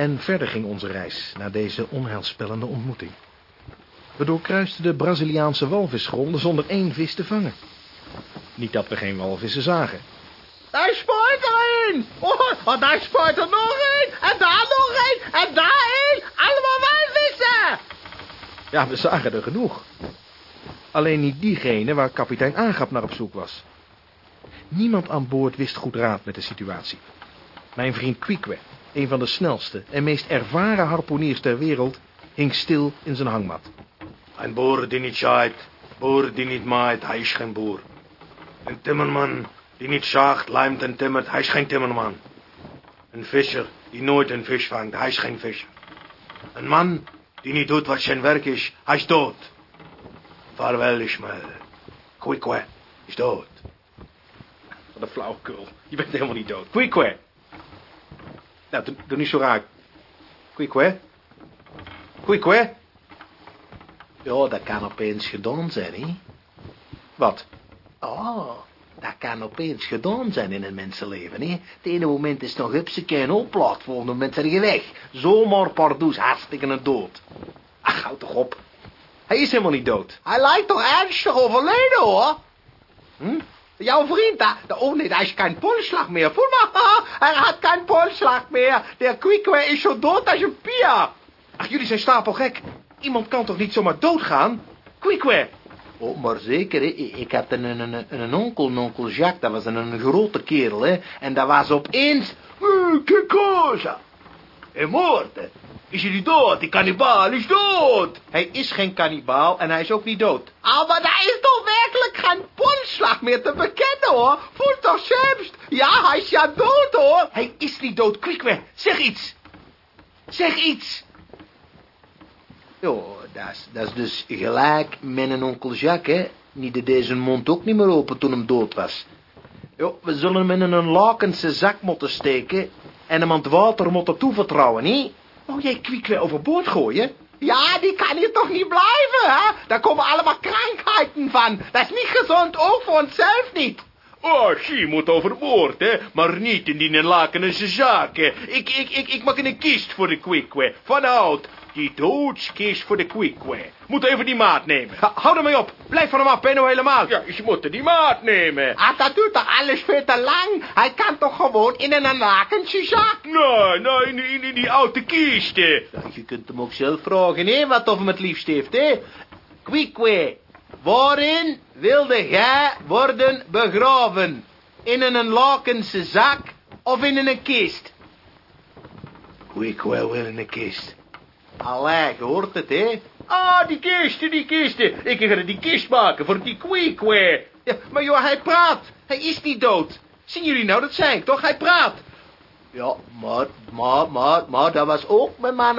En verder ging onze reis naar deze onheilspellende ontmoeting. We doorkruisten de Braziliaanse walvisgronden zonder één vis te vangen. Niet dat we geen walvissen zagen. Daar spuit er een! Oh, oh, daar spuit er nog een! En daar nog een! En daar een! Allemaal walvissen! Ja, we zagen er genoeg. Alleen niet diegene waar kapitein Aangap naar op zoek was. Niemand aan boord wist goed raad met de situatie. Mijn vriend Quicque, een van de snelste en meest ervaren harpoeniers ter wereld, hing stil in zijn hangmat. Een boer die niet zaait, boer die niet maait, hij is geen boer. Een timmerman die niet zaagt, lijmt en timmert, hij is geen timmerman. Een visser die nooit een vis vangt, hij is geen visser. Een man die niet doet wat zijn werk is, hij is dood. Vaarwel, Ismael. Quicque is dood. Wat een flauwekul. Je bent helemaal niet dood. Quicque! Nou, doe, doe niet zo raar. Quicque? Quicque? Ja, dat kan opeens gedaan zijn, hè? Wat? Oh, dat kan opeens gedaan zijn in een mensenleven, hè? Het ene moment is nog hupseke en oplaat, het volgende moment zijn je weg. Zomaar pardoes, hartstikke een dood. Ach, houd toch op. Hij is helemaal niet dood. Hij lijkt toch ernstig overleden, hoor? Hm? Jouw vriend, daar, oh nee, daar is geen polsslag meer. Voel maar, hij had geen polsslag meer. De Quickway is zo dood als een pier. Ach, jullie zijn stapelgek. Iemand kan toch niet zomaar doodgaan? Quickway. Oh, maar zeker. Ik had een, een, een, een onkel, een onkel Jacques, dat was een, een grote kerel, hè. En dat was opeens... Eh, È morte. Is hij niet dood? Die kannibaal is dood. Hij is geen kannibaal en hij is ook niet dood. Ah, maar daar is toch werkelijk geen polsslag meer te bekennen, hoor. Voel toch zelfs. Ja, hij is ja dood, hoor. Hij is niet dood. Quickway, zeg iets. Zeg iets. Jo, dat is, dat is dus gelijk met een onkel Jacques, hè. Niet de deze mond ook niet meer open toen hem dood was. Jo, we zullen hem in een lakense zak moeten steken en hem aan het water moeten toevertrouwen, hè. Oh, jij Quickway overboord gooien? Ja, die kan hier toch niet blijven, hè? Daar komen allemaal krankheden van. Dat is niet gezond, ook voor onszelf niet. Oh, she moet overboord, hè. Maar niet in die lakense zaken. Ik, ik, ik, ik maak een kist voor de Quickway. Van oud. Die doodskist voor de Quickway. Moet even die maat nemen. Ha, hou er mee op. Blijf van hem af, Benno, helemaal. Ja, je moet die maat nemen. Ah, dat doet toch alles veel te lang? Hij kan toch gewoon in een lakense zak? Nee, nee, in, in, in die oude kisten. Ja, je kunt hem ook zelf vragen, hè, wat of hem het liefst heeft, hè. Quickway, waarin wilde jij worden begraven? In een lakense zak of in een kist? Quickway wil in de kist. Allee, je hoort het, hè? Ah, die kisten, die kisten. Ik ga die kist maken voor die Quickway. Ja, maar joh, hij praat. Hij is niet dood. Zien jullie nou, dat ik toch? Hij praat. Ja, maar, maar, maar, maar, dat was ook mijn man